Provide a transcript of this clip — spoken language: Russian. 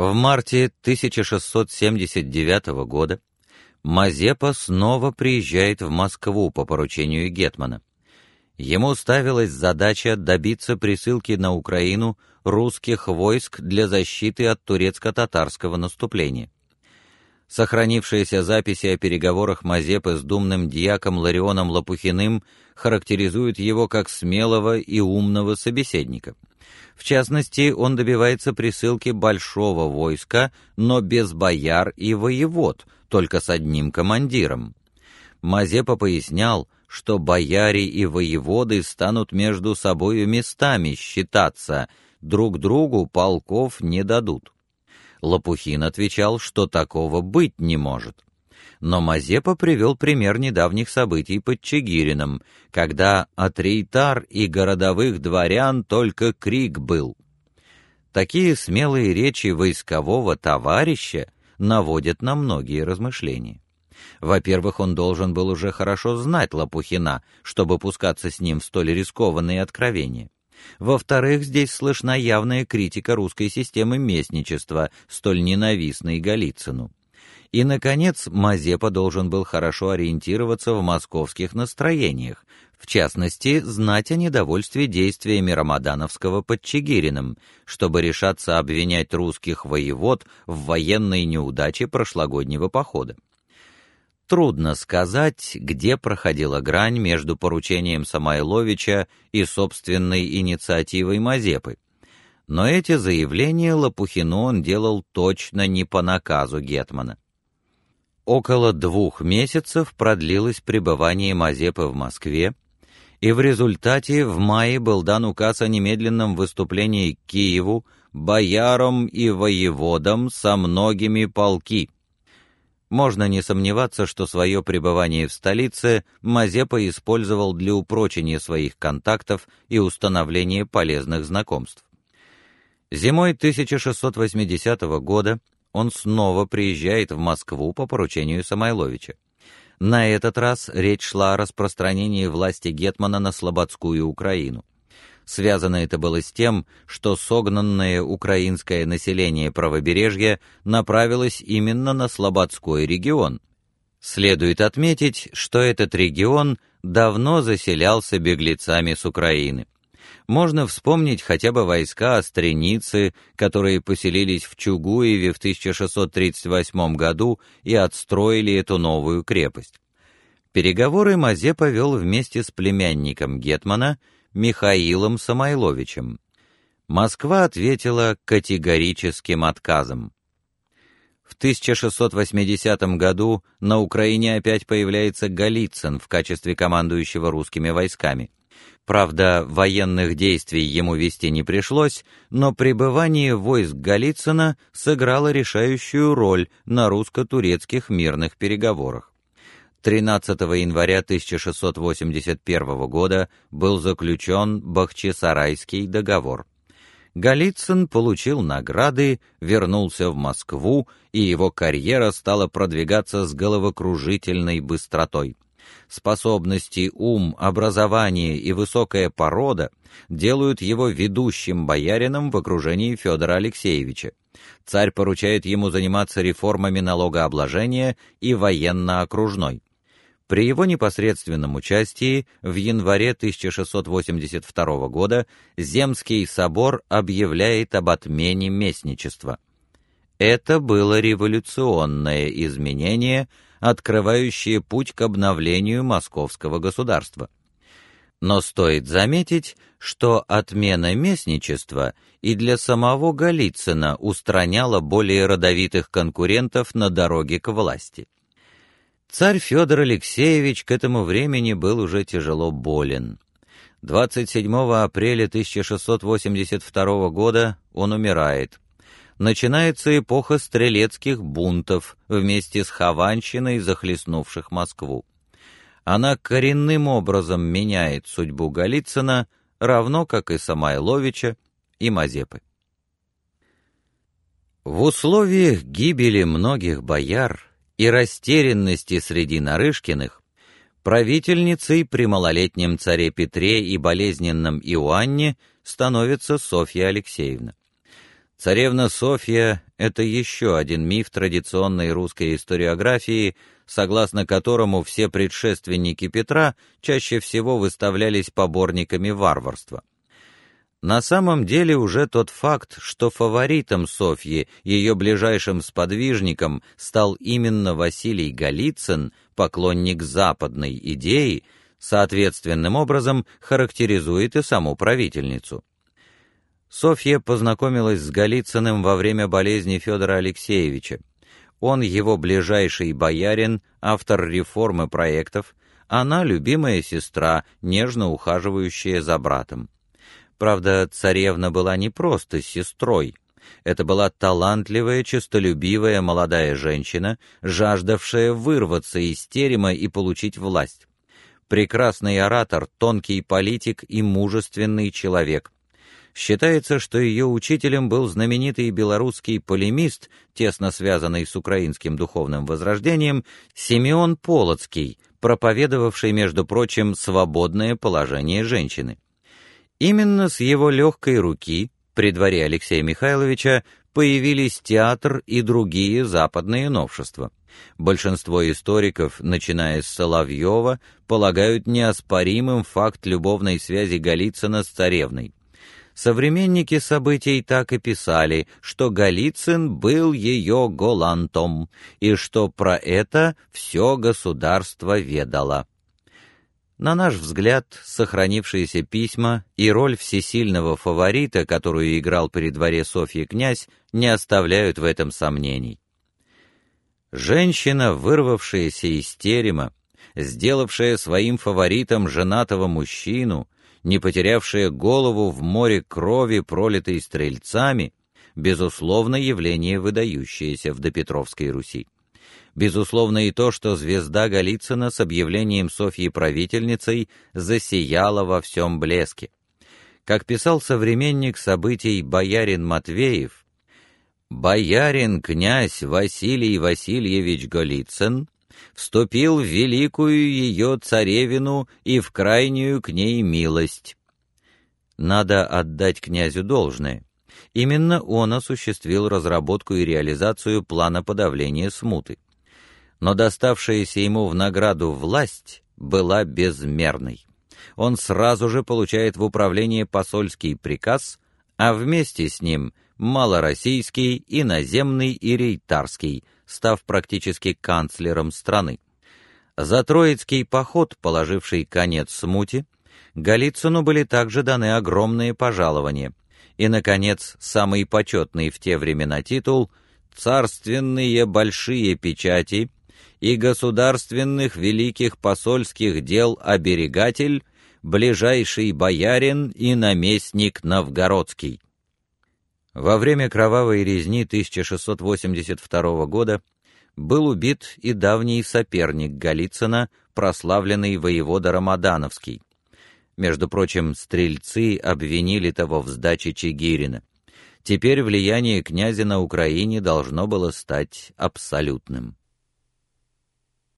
В марте 1679 года Мазепа снова приезжает в Москву по поручению гетмана. Ему ставилась задача добиться присылки на Украину русских войск для защиты от турецко-татарского наступления. Сохранившиеся записи о переговорах Мазепы с думным диаком Ларионом Лопухиным характеризуют его как смелого и умного собеседника. В частности, он добивается присылки большого войска, но без бояр и воевод, только с одним командиром. Мазепа пояснял, что бояре и воеводы станут между собою местами считаться, друг другу полков не дадут. Лопухин отвечал, что такого быть не может. Но Мазепа привел пример недавних событий под Чигирином, когда от рейтар и городовых дворян только крик был. Такие смелые речи войскового товарища наводят на многие размышления. Во-первых, он должен был уже хорошо знать Лопухина, чтобы пускаться с ним в столь рискованные откровения. Во-вторых, здесь слышна явная критика русской системы местничества, столь ненавистной Голицыну. И, наконец, Мазепа должен был хорошо ориентироваться в московских настроениях, в частности, знать о недовольстве действиями Рамадановского под Чигириным, чтобы решаться обвинять русских воевод в военной неудаче прошлогоднего похода. Трудно сказать, где проходила грань между поручением Самойловича и собственной инициативой Мазепы. Но эти заявления Лопухину он делал точно не по наказу гетмана. Около двух месяцев продлилось пребывание Мазепы в Москве, и в результате в мае был дан указ о немедленном выступлении к Киеву боярам и воеводам со многими полки можно не сомневаться, что свое пребывание в столице Мазепа использовал для упрочения своих контактов и установления полезных знакомств. Зимой 1680 года он снова приезжает в Москву по поручению Самойловича. На этот раз речь шла о распространении власти гетмана на слободскую Украину. Связано это было с тем, что согнанное украинское население правобережья направилось именно на Слободской регион. Следует отметить, что этот регион давно заселялся беглецами с Украины. Можно вспомнить хотя бы войска Остреницы, которые поселились в Чугуеве в 1638 году и отстроили эту новую крепость. Переговоры Мазе повел вместе с племянником гетмана Михаилом Самойловичем. Москва ответила категорическим отказом. В 1680 году на Украине опять появляется Голицын в качестве командующего русскими войсками. Правда, военных действий ему вести не пришлось, но пребывание войск Голицына сыграло решающую роль на русско-турецких мирных переговорах. 13 января 1681 года был заключен Бахчисарайский договор. Голицын получил награды, вернулся в Москву, и его карьера стала продвигаться с головокружительной быстротой. Способности, ум, образование и высокая порода делают его ведущим боярином в окружении Федора Алексеевича. Царь поручает ему заниматься реформами налогообложения и военно-окружной. При его непосредственном участии в январе 1682 года Земский собор объявляет об отмене местничества. Это было революционное изменение, открывающее путь к обновлению московского государства. Но стоит заметить, что отмена местничества и для самого Голицына устраняла более родовитых конкурентов на дороге к власти. Царь Федор Алексеевич к этому времени был уже тяжело болен. 27 апреля 1682 года он умирает. Начинается эпоха стрелецких бунтов вместе с Хованщиной, захлестнувших Москву. Она коренным образом меняет судьбу Голицына, равно как и Самойловича и Мазепы. В условиях гибели многих бояр и растерянности среди Нарышкиных, правительницей при малолетнем царе Петре и болезненном Иоанне становится Софья Алексеевна. Царевна Софья Это еще один миф традиционной русской историографии, согласно которому все предшественники Петра чаще всего выставлялись поборниками варварства. На самом деле уже тот факт, что фаворитом Софьи, ее ближайшим сподвижником, стал именно Василий Голицын, поклонник западной идеи, соответственным образом характеризует и саму правительницу. Софья познакомилась с Голицыным во время болезни Федора Алексеевича. Он его ближайший боярин, автор реформы проектов, она любимая сестра, нежно ухаживающая за братом. Правда, царевна была не просто сестрой. Это была талантливая, честолюбивая молодая женщина, жаждавшая вырваться из терема и получить власть. Прекрасный оратор, тонкий политик и мужественный человек. Считается, что ее учителем был знаменитый белорусский полемист, тесно связанный с украинским духовным возрождением, Симеон Полоцкий, проповедовавший, между прочим, свободное положение женщины. Именно с его легкой руки при дворе Алексея Михайловича появились театр и другие западные новшества. Большинство историков, начиная с Соловьева, полагают неоспоримым факт любовной связи Голицына с царевной. Современники событий так и писали, что Голицын был ее голландом, и что про это все государство ведало. На наш взгляд, сохранившиеся письма и роль всесильного фаворита, которую играл при дворе Софьи князь, не оставляют в этом сомнений. Женщина, вырвавшаяся из терема, сделавшая своим фаворитом женатого мужчину, не потерявшая голову в море крови, пролитой стрельцами, безусловно, явление выдающееся в допетровской Руси. Безусловно и то, что звезда Голицына с объявлением Софьи правительницей засияла во всем блеске. Как писал современник событий боярин Матвеев, боярин князь Василий Васильевич Голицын вступил в великую ее царевину и в крайнюю к ней милость. Надо отдать князю должное. Именно он осуществил разработку и реализацию плана подавления смуты. Но доставшаяся ему в награду власть была безмерной. Он сразу же получает в управление посольский приказ, а вместе с ним малороссийский, иноземный и рейтарский – став практически канцлером страны. За Троицкий поход, положивший конец смуте, Голицыну были также даны огромные пожалования. И наконец, самый почетный в те времена титул царственные большие печати и государственных великих посольских дел оберегатель, ближайший боярин и наместник новгородский. Во время кровавой резни 1682 года был убит и давний соперник Голицына, прославленный воевода Рамадановский. Между прочим, стрельцы обвинили того в сдаче Чигирина. Теперь влияние князя на Украине должно было стать абсолютным.